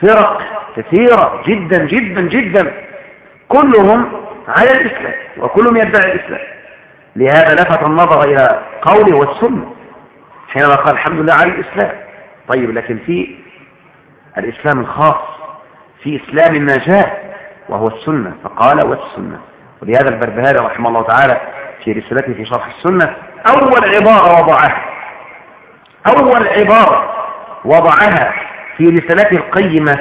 فرق كثيرة جدا جدا جدا. كلهم على الإسلام وكلهم يدعي الإسلام. لهذا لفت النظر إلى قوله والسنة. حينما قال الحمد لله على الإسلام. طيب لكن في الإسلام الخاص في إسلام النجاة وهو السنة فقال والسنة. ولهذا البربهاري رحمه الله تعالى في رسالته في شرح السنة أول عبارة وضعها أول عبارة وضعها في رسالته القيمة.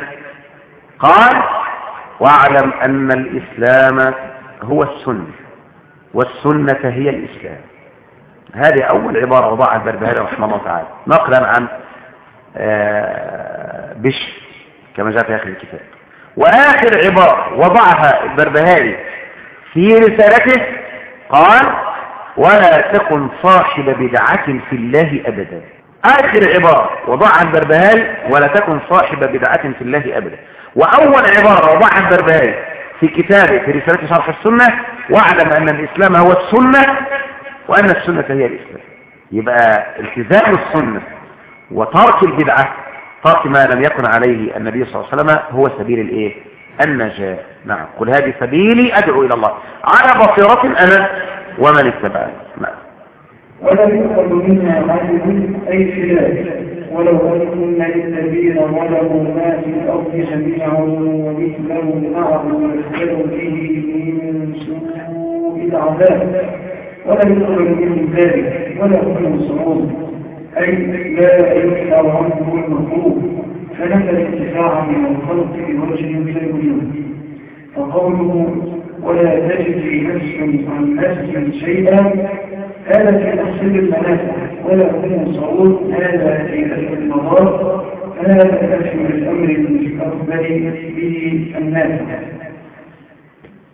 قال واعلم أن الإسلام هو السنة. والسنة هي الإسلام. هذه أول عبارة وضعها البربهاري رحمه الله تعالى. نقلا عن آه، بشر كما جاء في آخر الكتاب. وآخر عبارة وضعها البربهاري في رسالته قال ولا تكن صاحب بدعة في الله أبدا. آخر عبارة وضعها البربهاري ولا تكن صاحب بدعة في الله أبدا. وأول عبارة وضعها البربهاري في كتابه في رسالة شرح السنة واعلم أن الإسلام هو السنة وأن السنة هي الإسلام. يبقى التزام السنة وترك البدعة ترك ما لم يكن عليه النبي صلى الله عليه وسلم هو سبيل الإيه؟ النجاة. نعم. قل هذه سبيلي أدعو إلى الله. على بصيرة أنا ومن اتبعني. نعم.
ولا يؤخذ منا عدل أي خلاف. ولو أن للذين ظلموا ما في الأرض جميعا ومثله معه ويختلوا فيه من سوء العذاب. ولا يؤخذ منهم ذلك ولا هم ينصرون. أي لا ينفع عنه المطلوب فنفى الانتفاع من الخلق بوجه من الوجود فقوله ولا تجد في نفس عن نفس شيئا هذا في تحصيل المنافع ولا هم ينصرون هذا في نفس المضار هذا نفي الأمر المستقبل به النافع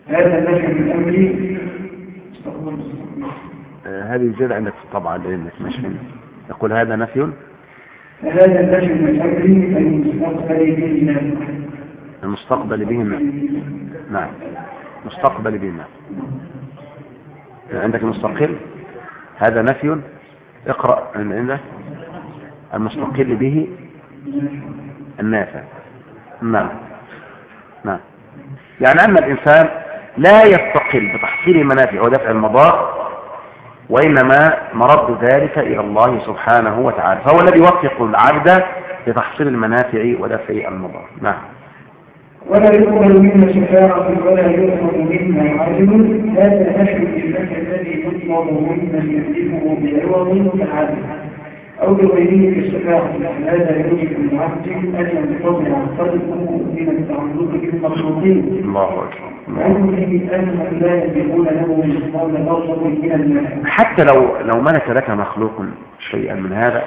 هذا نفي الأمر
هذه الزيادة عندك طبعا لأنك مش يقول هذا نفي؟
هذا النفي المستقبل المستقبل به
المستقبل به نعم. مستقبل به عندك المستقل هذا نفي. اقرأ عندك المستقل به النافع. نعم. نعم. يعني أن الإنسان لا يستقل بتحصيل المنافع ودفع المضار وإنما مرد ذلك إلى الله سبحانه وتعالى. فهو الذي يوفق العبد لتحصيل المنافع ودفع المضار. نعم.
ولا يقبل منا شفاعة ولا يؤخذ منا عدل هذا نشر الإسلام الذي يطلب ممن يملكه بعوض تعالى. أو بغيره في الشفاعة هذا يجب العبد أن ينتظر قلبه من التعلق بالمخلوقين.
الله أكبر. حتى لو لو ملك لك مخلوق شيئا من هذا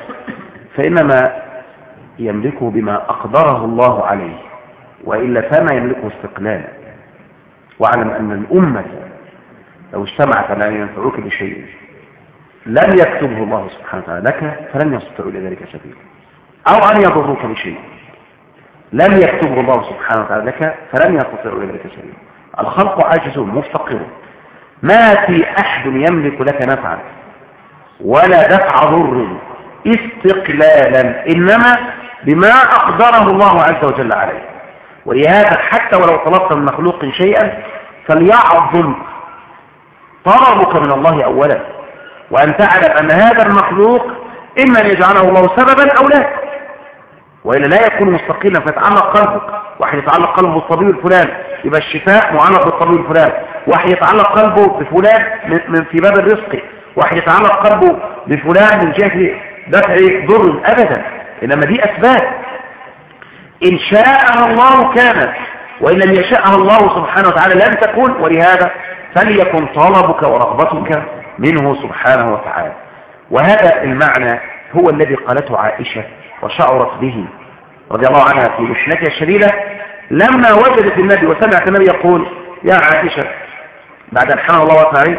فإنما يملكه بما أقدره الله عليه. وإلا فما يملكه استقلالا واعلم أن الأمة لو اجتمعت على أن ينفعوك بشيء لم يكتبه الله سبحانه وتعالى لك فلن يستطيعوا إلى ذلك سبيلا. أو أن يضروك بشيء لم يكتبه الله سبحانه وتعالى لك فلن يستطيعوا إلى ذلك سبيلا. الخلق عاجزون مفتقرون ما في أحد يملك لك نفعا ولا دفع ضر استقلالا إنما بما أقدره الله عز وجل عليه. ولهذا حتى ولو طلبت من مخلوق شيئا فليعظم طلبك من الله أولا. وأن تعلم أن هذا المخلوق إما أن يجعله الله سببا أو لا. وإلا لا يكون مستقلا فيتعلق قلبك. واحد يتعلق قلبه بالطبيب الفلاني يبقى الشفاء معلق بالطبيب الفلاني. واحد يتعلق قلبه بفلان من في باب الرزق. واحد يتعلق قلبه بفلان من جهة دفع ضر أبدا. إنما دي أسباب. إن شاءها الله كانت وإن لم يشاءها الله سبحانه وتعالى لم تكن ولهذا فليكن طلبك ورغبتك منه سبحانه وتعالى. وهذا المعنى هو الذي قالته عائشة وشعرت به رضي الله عنها في مشنتها الشديدة. لما وجدت النبي وسمعت النبي يقول يا عائشة بعد أن حمى الله وفعله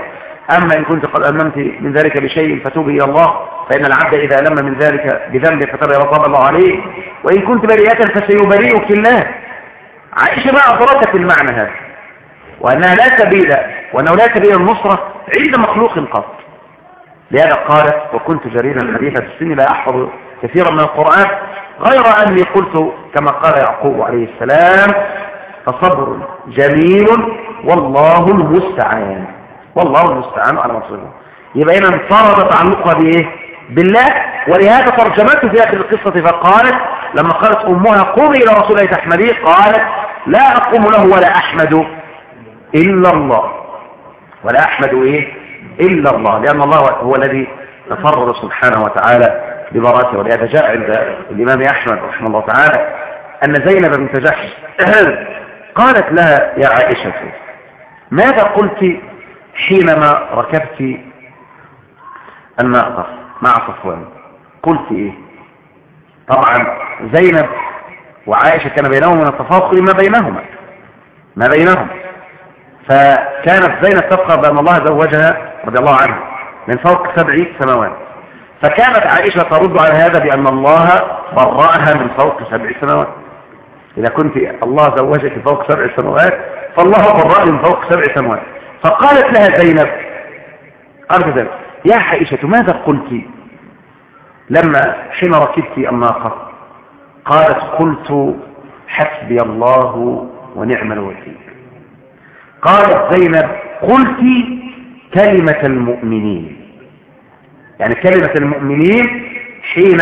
أما إن كنت قد أممت من ذلك بشيء فتوبي إلى الله فإن العبد إذا لم من ذلك بذنب فتبع رضاب الله عليه وإن كنت بريئة فسيبرئك الله. عائشة ما أدركت المعنى هذا. وأنها لا سبيل وأنه لا سبيل النصرة عند مخلوق قط. لهذا قالت وكنت جريرا حديثة السن لا أحفظ كثيرا من القرآن غير أني قلت كما قال يعقوب عليه السلام فصبر جميل والله المستعان. والله المستعان على مصيره. يبقى هنا انفرد تعلقها بإيه؟ بالله. ولهذا ترجمته في آخر القصة فقالت لما قالت أمها قومي إلى رسول الله تحمديه قالت لا أقوم له ولا أحمد إلا الله. ولا أحمد إيه؟ إلا الله. لأن الله هو الذي تفرد سبحانه وتعالى ببراته ولهذا جاء عند الإمام أحمد رحمه الله تعالى أن زينب بنت جحش قالت لها يا عائشة ماذا قلت حينما ركبت الناقة مع صفوان قلت إيه؟ طبعا زينب وعائشة كان بينهم من التفاصل ما بينهما ما بينهم. فكانت زينب تبقى بأن الله زوجها رضي الله عنها من فوق سبع سنوات فكانت عائشة ترد على هذا بأن الله برأها من فوق سبع سنوات إذا كنت الله زوجك فوق سبع سنوات فالله برأ من فوق سبع سنوات فقالت لها زينب قالت زينب يا عائشة ماذا قلت؟ لما حين ركبت الناقة قالت قلت حسبي الله ونعم الوكيل. قالت زينب قلت كلمة المؤمنين. يعني كلمة المؤمنين حين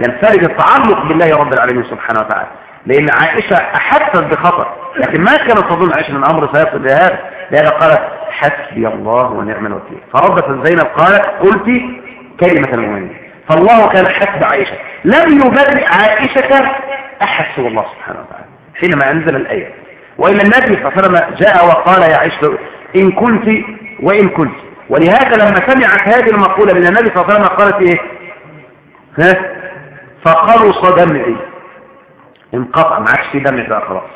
ينفرد التعلق بالله رب العالمين سبحانه وتعالى. لأن عائشة أحست بخطر لكن ما كانت تظن عائشة من أمر سيصل لهذا لهذا قالت حسبي الله ونعم الوكيل. فردت زينب قالت قلت كلمة المؤمنين. فالله كان حسب عائشة. لم يبرئ عائشة أحد سوى الله سبحانه وتعالى. حينما أنزل الآية وإن النبي صلى الله عليه وسلم جاء وقال يا عائشة إن كنت وإن كنت. ولهذا لما سمعت هذه المقولة من النبي صلى الله عليه وسلم قالت إيه؟ ها؟ فخلص دمعي. انقطع ما عادش في دمع بقى خلاص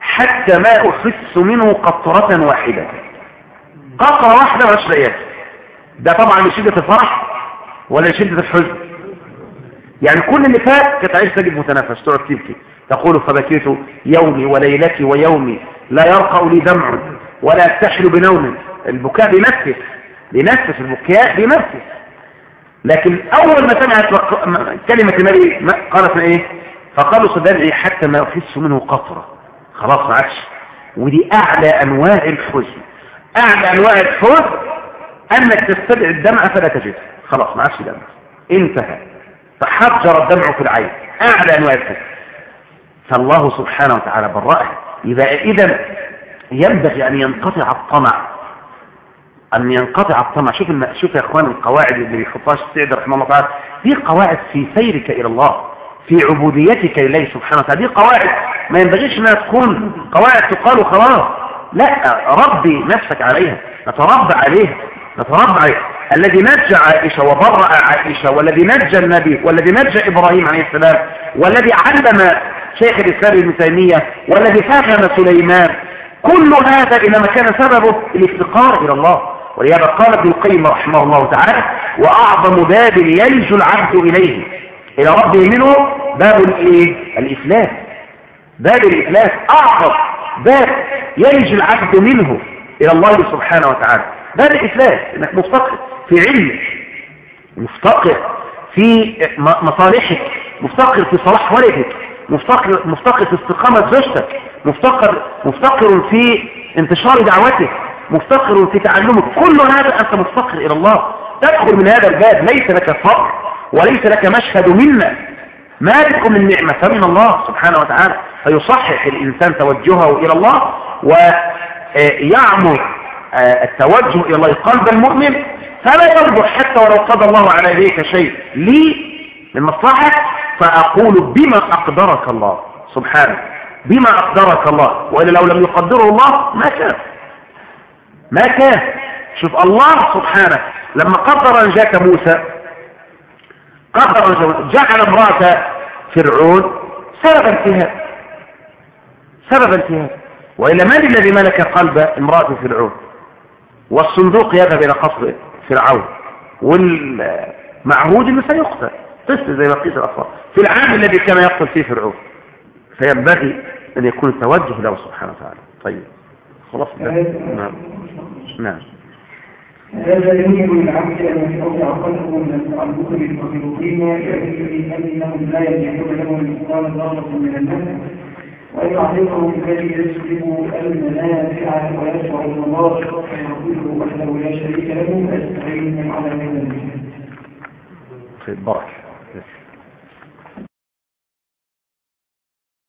حتى ما أحس منه قطرة واحدة. قطرة واحدة مش لاقيها ده طبعا لشدة الفرح ولا لشدة الحزن. يعني كل اللي فات كانت عايز تجد متنفس تقعد تبكي. تقول فبكيت يومي وليلتي ويومي لا يرقى لي دمع ولا استحل بنوم. البكاء بينفس بينفس البكاء بينفس. لكن أول ما سمعت كلمة النبي قالت إيه؟ فقالوا صدقني حتى ما يحس منه قطرة. خلاص ما عادش. ودي أعلى أنواع الحزن. أعلى أنواع الحزن أنك تستدعي الدمع فلا تجده. خلاص ما عادش دمع. انتهى. فحجر الدمع في العين. أعلى أنواع الحزن. فالله سبحانه وتعالى برأه يبقى اذا ينبغي أن ينقطع الطمع. أن ينقطع الطمع. شوف. شوف يا إخوان القواعد اللي بيحطها السعد رحمه الله تعالى. دي قواعد في سيرك إلى الله. في عبوديتك لله سبحانه وتعالى. دي قواعد. ما ينبغيش إنها تكون قواعد تقال خلاص لا ربي نفسك عليها. نتربى عليها. نتربى عليها. الذي نجى عائشة وبرأ عائشة والذي نجى النبي والذي نجى إبراهيم عليه السلام والذي علم شيخ الإسلام ابن تيمية والذي فهم سليمان كل هذا إنما كان سببه الافتقار إلى الله. ولهذا قال ابن القيم رحمه الله تعالى وأعظم باب يلج العبد إليه إلى ربه منه باب الإيه؟ الإفلاس. باب الإفلاس. أعظم باب يلج العبد منه إلى الله سبحانه وتعالى. باب الإفلاس. إنك مفتقر في علمك. مفتقر في مصالحك. مفتقر في صلاح ولدك مفتقر, مفتقر في استقامة زوجتك. مفتقر, مفتقر في انتشار دعوتك مفتقر في تعلمك. كل هذا أنت مفتقر إلى الله. تدخل من هذا الباب. ليس لك فقر. وليس لك مشهد منا مالك من نعمة فمن الله سبحانه وتعالى. فيصحح الإنسان توجهه إلى الله ويعمر التوجه إلى الله قلب المؤمن. فلا يرجع حتى ولو قضى الله على ذلك شيء. لي من مصلحة فأقول بما أقدرك الله سبحانه. بما أقدرك الله. وإلا لو لم يقدره الله ما كان. ما كان. شوف الله سبحانه لما قدر نجاة موسى قدر جعل امرأة فرعون سبب انتهاء. سبب انتهاء. وإلا من الذي ملك قلب امرأة فرعون؟ والصندوق يذهب إلى قصر فرعون والمعهود إنه سيقتل. طفل زي بقية الأطفال في العام الذي كان يقتل فيه فرعون فينبغي أن يكون التوجه له سبحانه وتعالى. طيب. خلاص. نعم. نعم.
هذا يجب للعبد أن يستطيع قلبه من التعلق بالمخلوقين لأنهم لا يجدون لهم مثقال ذرة من النفس وأن يعرفه الذي يسلب المنافع ويشعر المضار فيقول وحده لا شريك له أستعين على هذا
طيب بركة.